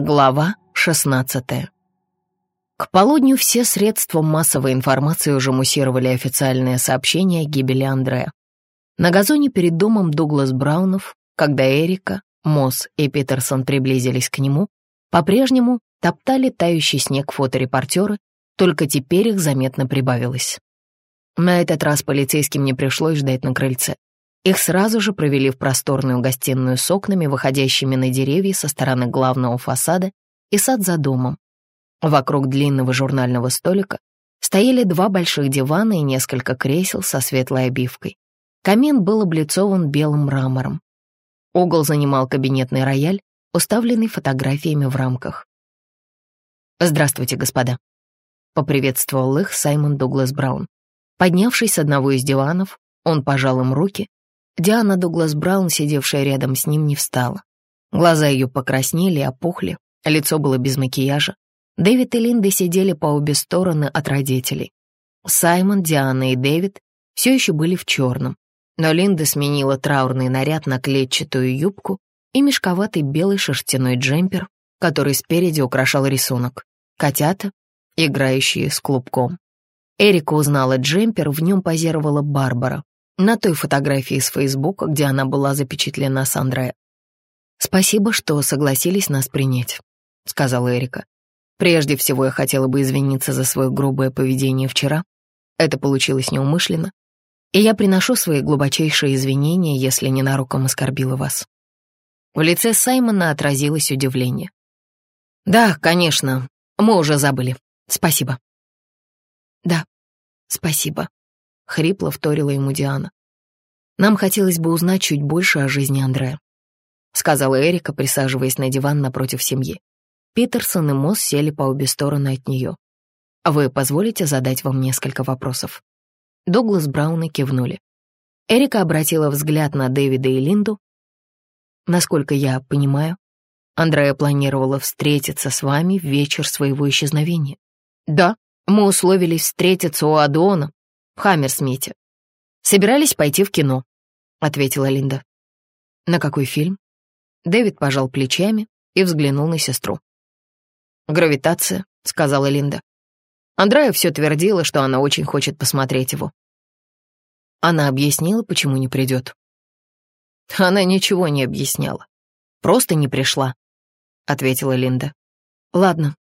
Глава 16 К полудню все средства массовой информации уже муссировали официальное сообщение о гибели Андрея. На газоне перед домом Дуглас Браунов, когда Эрика, Мосс и Питерсон приблизились к нему, по-прежнему топтали тающий снег фоторепортеры, только теперь их заметно прибавилось. На этот раз полицейским не пришлось ждать на крыльце. Их сразу же провели в просторную гостиную с окнами, выходящими на деревья со стороны главного фасада и сад за домом. Вокруг длинного журнального столика стояли два больших дивана и несколько кресел со светлой обивкой. Камин был облицован белым мрамором. Угол занимал кабинетный рояль, уставленный фотографиями в рамках. «Здравствуйте, господа», — поприветствовал их Саймон Дуглас Браун. Поднявшись с одного из диванов, он пожал им руки Диана Дуглас Браун, сидевшая рядом с ним, не встала. Глаза ее покраснели и опухли, лицо было без макияжа. Дэвид и Линда сидели по обе стороны от родителей. Саймон, Диана и Дэвид все еще были в черном, но Линда сменила траурный наряд на клетчатую юбку и мешковатый белый шерстяной джемпер, который спереди украшал рисунок. Котята, играющие с клубком. Эрика узнала джемпер, в нем позировала Барбара, на той фотографии с Фейсбука, где она была запечатлена с Андре. «Спасибо, что согласились нас принять», — сказала Эрика. «Прежде всего я хотела бы извиниться за свое грубое поведение вчера. Это получилось неумышленно, и я приношу свои глубочайшие извинения, если ненароком оскорбила вас». В лице Саймона отразилось удивление. «Да, конечно, мы уже забыли. Спасибо». «Да, спасибо», — хрипло вторила ему Диана. «Нам хотелось бы узнать чуть больше о жизни Андрея», — сказала Эрика, присаживаясь на диван напротив семьи. Питерсон и Мосс сели по обе стороны от нее. «Вы позволите задать вам несколько вопросов?» Дуглас Брауны кивнули. Эрика обратила взгляд на Дэвида и Линду. «Насколько я понимаю, Андрея планировала встретиться с вами в вечер своего исчезновения. Да, мы условились встретиться у Адона в Хаммерсмите. Собирались пойти в кино», — ответила Линда. «На какой фильм?» Дэвид пожал плечами и взглянул на сестру. «Гравитация», — сказала Линда. Андрея все твердила, что она очень хочет посмотреть его. Она объяснила, почему не придет. Она ничего не объясняла. Просто не пришла, — ответила Линда. Ладно,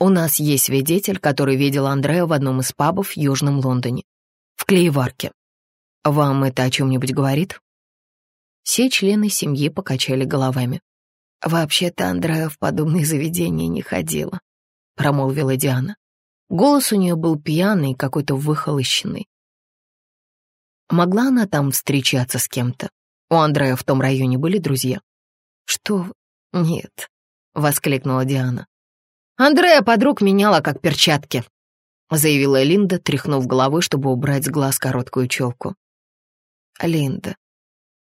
у нас есть свидетель, который видел Андрея в одном из пабов в Южном Лондоне в клееварке. Вам это о чем-нибудь говорит?» Все члены семьи покачали головами. «Вообще-то Андрея в подобные заведения не ходила», — промолвила Диана. Голос у нее был пьяный, какой-то выхолощенный. Могла она там встречаться с кем-то? У Андрея в том районе были друзья? «Что? Нет», — воскликнула Диана. «Андрея подруг меняла, как перчатки», заявила Линда, тряхнув головой, чтобы убрать с глаз короткую челку. «Линда,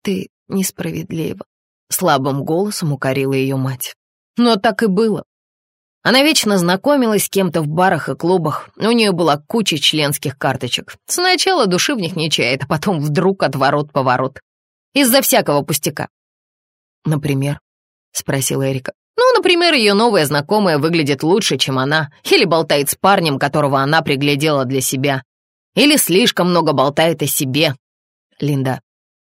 ты несправедлива», — слабым голосом укорила ее мать. «Но так и было. Она вечно знакомилась с кем-то в барах и клубах. У нее была куча членских карточек. Сначала души в них не чает, а потом вдруг отворот-поворот. Из-за всякого пустяка. «Например?» — спросила Эрика. Ну, например, ее новая знакомая выглядит лучше, чем она, или болтает с парнем, которого она приглядела для себя, или слишком много болтает о себе. Линда,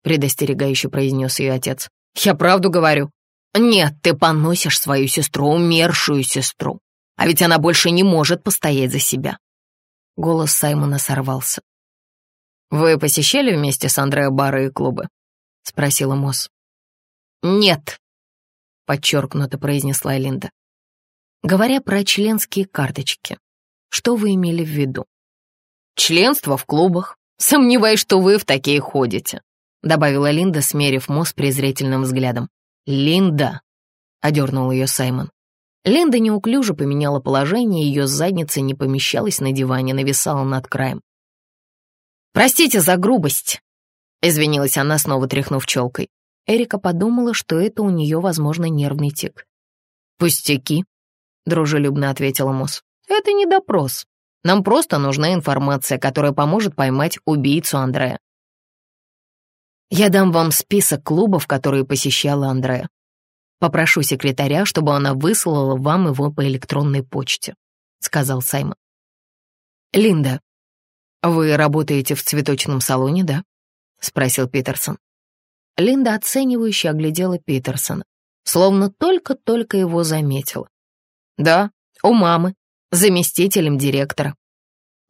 предостерегающе произнес ее отец. Я правду говорю. Нет, ты поносишь свою сестру, умершую сестру. А ведь она больше не может постоять за себя. Голос Саймона сорвался. «Вы посещали вместе с Андреа бары и клубы?» — спросила Мосс. «Нет», подчеркнуто произнесла Линда. Говоря про членские карточки, что вы имели в виду? Членство в клубах. Сомневаюсь, что вы в такие ходите, добавила Линда, смерив Мосс презрительным взглядом. Линда, одернул ее Саймон. Линда неуклюже поменяла положение, ее задница не помещалась на диване, нависала над краем. «Простите за грубость», — извинилась она, снова тряхнув челкой. Эрика подумала, что это у нее, возможно, нервный тик. «Пустяки», — дружелюбно ответила Мосс. «Это не допрос. Нам просто нужна информация, которая поможет поймать убийцу Андрея». «Я дам вам список клубов, которые посещала Андрея. Попрошу секретаря, чтобы она выслала вам его по электронной почте», — сказал Саймон. «Линда, вы работаете в цветочном салоне, да?» — спросил Питерсон. Линда оценивающе оглядела Питерсона, словно только-только его заметила. «Да, у мамы, заместителем директора.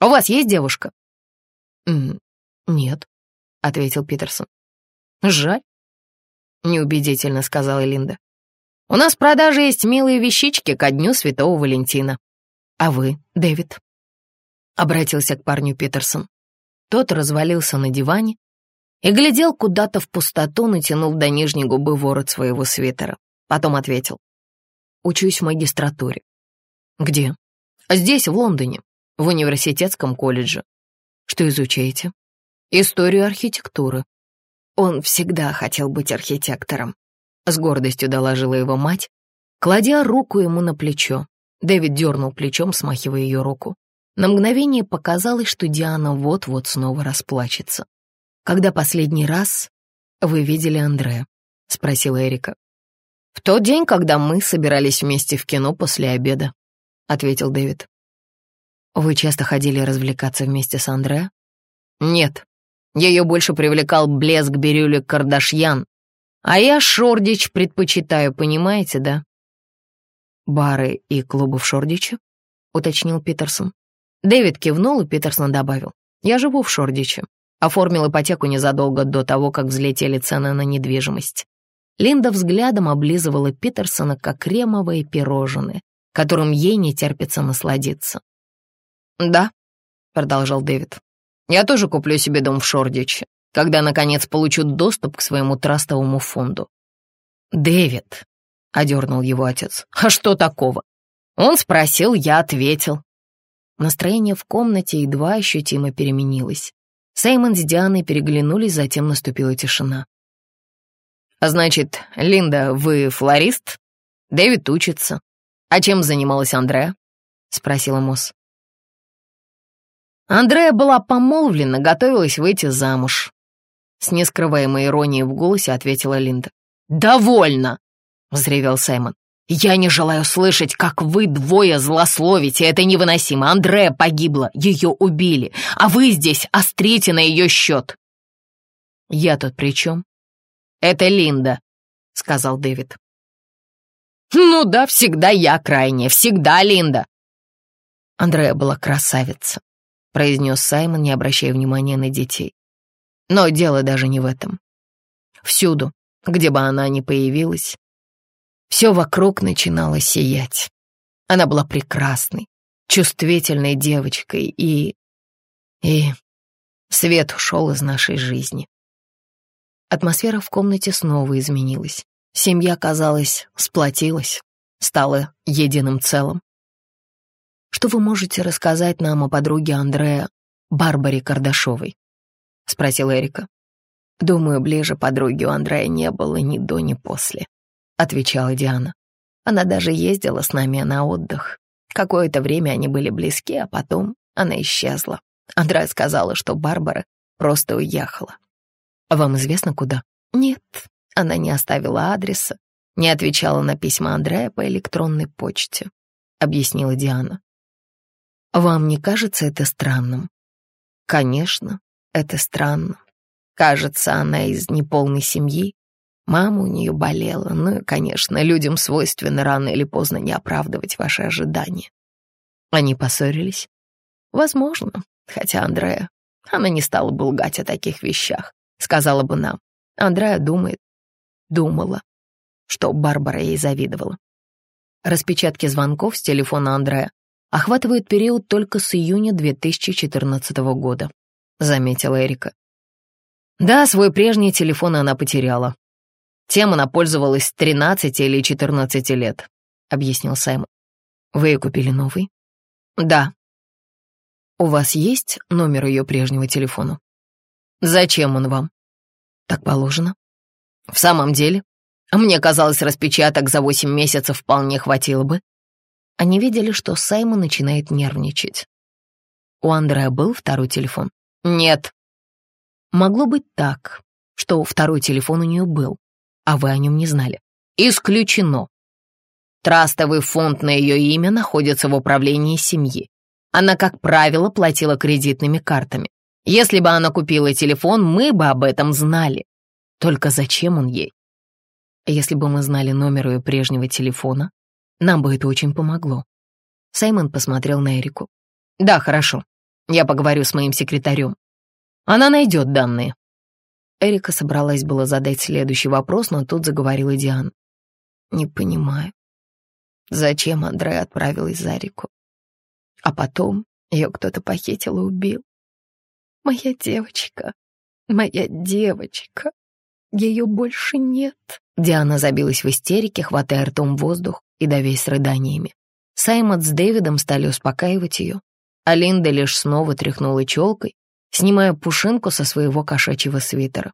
У вас есть девушка?» «Нет», — ответил Питерсон. «Жаль», — неубедительно сказала Линда. У нас в продаже есть милые вещички ко дню Святого Валентина. А вы, Дэвид?» Обратился к парню Питерсон. Тот развалился на диване и глядел куда-то в пустоту, натянув до нижней губы ворот своего свитера. Потом ответил. «Учусь в магистратуре». «Где?» «Здесь, в Лондоне, в университетском колледже». «Что изучаете?» «Историю архитектуры». Он всегда хотел быть архитектором. С гордостью доложила его мать, кладя руку ему на плечо. Дэвид дернул плечом, смахивая ее руку. На мгновение показалось, что Диана вот-вот снова расплачется. «Когда последний раз вы видели Андрея?» — спросила Эрика. «В тот день, когда мы собирались вместе в кино после обеда», — ответил Дэвид. «Вы часто ходили развлекаться вместе с Андреа?» «Нет. Ее больше привлекал блеск Бирюли Кардашьян, а я Шордич предпочитаю, понимаете, да? Бары и клубы в Шордиче? Уточнил Питерсон. Дэвид кивнул, и Питерсон добавил. Я живу в Шордиче. Оформил ипотеку незадолго до того, как взлетели цены на недвижимость. Линда взглядом облизывала Питерсона, как кремовые пирожные, которым ей не терпится насладиться. «Да», — продолжал Дэвид, — «я тоже куплю себе дом в Шордиче когда, наконец, получу доступ к своему трастовому фонду. «Дэвид», — одернул его отец, — «а что такого?» Он спросил, я ответил. Настроение в комнате едва ощутимо переменилось. Сеймон с Дианой переглянулись, затем наступила тишина. «А значит, Линда, вы флорист? Дэвид учится. А чем занималась Андреа?» — спросила Мосс. Андрея была помолвлена, готовилась выйти замуж. С нескрываемой иронией в голосе ответила Линда. «Довольно!» — взревел Саймон. «Я не желаю слышать, как вы двое злословите. Это невыносимо. Андрея погибла, ее убили, а вы здесь острите на ее счет». «Я тут при чем?» «Это Линда», — сказал Дэвид. «Ну да, всегда я крайняя, всегда Линда». Андрея была красавица, произнес Саймон, не обращая внимания на детей. Но дело даже не в этом. Всюду, где бы она ни появилась, все вокруг начинало сиять. Она была прекрасной, чувствительной девочкой, и... и... свет ушел из нашей жизни. Атмосфера в комнате снова изменилась. Семья, казалось, сплотилась, стала единым целым. Что вы можете рассказать нам о подруге Андрея Барбаре Кардашовой? — спросил Эрика. «Думаю, ближе подруги у Андрея не было ни до, ни после», — отвечала Диана. «Она даже ездила с нами на отдых. Какое-то время они были близки, а потом она исчезла. Андрея сказала, что Барбара просто уехала. Вам известно, куда? Нет, она не оставила адреса, не отвечала на письма Андрея по электронной почте, объяснила Диана. Вам не кажется это странным? Конечно, это странно. Кажется, она из неполной семьи. Мама у нее болела. Ну и, конечно, людям свойственно рано или поздно не оправдывать ваши ожидания. Они поссорились? Возможно. Хотя Андрея, она не стала бы лгать о таких вещах. Сказала бы нам. Андрея думает, думала, что Барбара ей завидовала. Распечатки звонков с телефона Андрея охватывают период только с июня 2014 года. — заметила Эрика. Да, свой прежний телефон она потеряла. Тем она пользовалась 13 или 14 лет, — объяснил Саймон. Вы купили новый? Да. У вас есть номер ее прежнего телефона? Зачем он вам? Так положено. В самом деле, мне казалось, распечаток за 8 месяцев вполне хватило бы. Они видели, что Саймон начинает нервничать. У Андрея был второй телефон? «Нет». Могло быть так, что второй телефон у нее был, а вы о нем не знали. Исключено. Трастовый фонд на ее имя находится в управлении семьи. Она, как правило, платила кредитными картами. Если бы она купила телефон, мы бы об этом знали. Только зачем он ей? Если бы мы знали номер ее прежнего телефона, нам бы это очень помогло. Саймон посмотрел на Эрику. «Да, хорошо. Я поговорю с моим секретарем. Она найдет данные». Эрика собралась было задать следующий вопрос, но тут заговорила Диана. «Не понимаю, зачем Андрей отправилась за реку? А потом ее кто-то похитил и убил. Моя девочка, моя девочка, ее больше нет». Диана забилась в истерике, хватая ртом воздух и давясь рыданиями. Саймон с Дэвидом стали успокаивать ее, а Линда лишь снова тряхнула челкой, снимая пушинку со своего кошачьего свитера.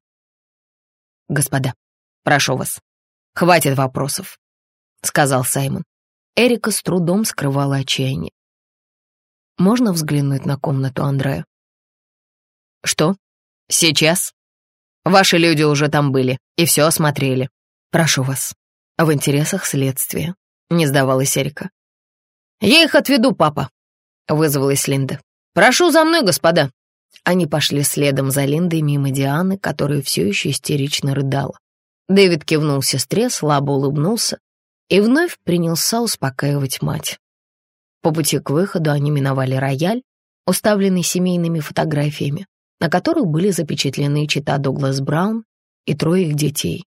«Господа, прошу вас, хватит вопросов», — сказал Саймон. Эрика с трудом скрывала отчаяние. «Можно взглянуть на комнату Андрея?» «Что? Сейчас? Ваши люди уже там были и все осмотрели. Прошу вас, в интересах следствия», — не сдавалась Эрика. «Я их отведу, папа», — вызвалась Линда. «Прошу за мной, господа». Они пошли следом за Линдой мимо Дианы, которая все еще истерично рыдала. Дэвид кивнул сестре, слабо улыбнулся и вновь принялся успокаивать мать. По пути к выходу они миновали рояль, уставленный семейными фотографиями, на которых были запечатлены чита Дуглас Браун и трое их детей.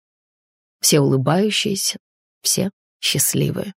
Все улыбающиеся, все счастливые.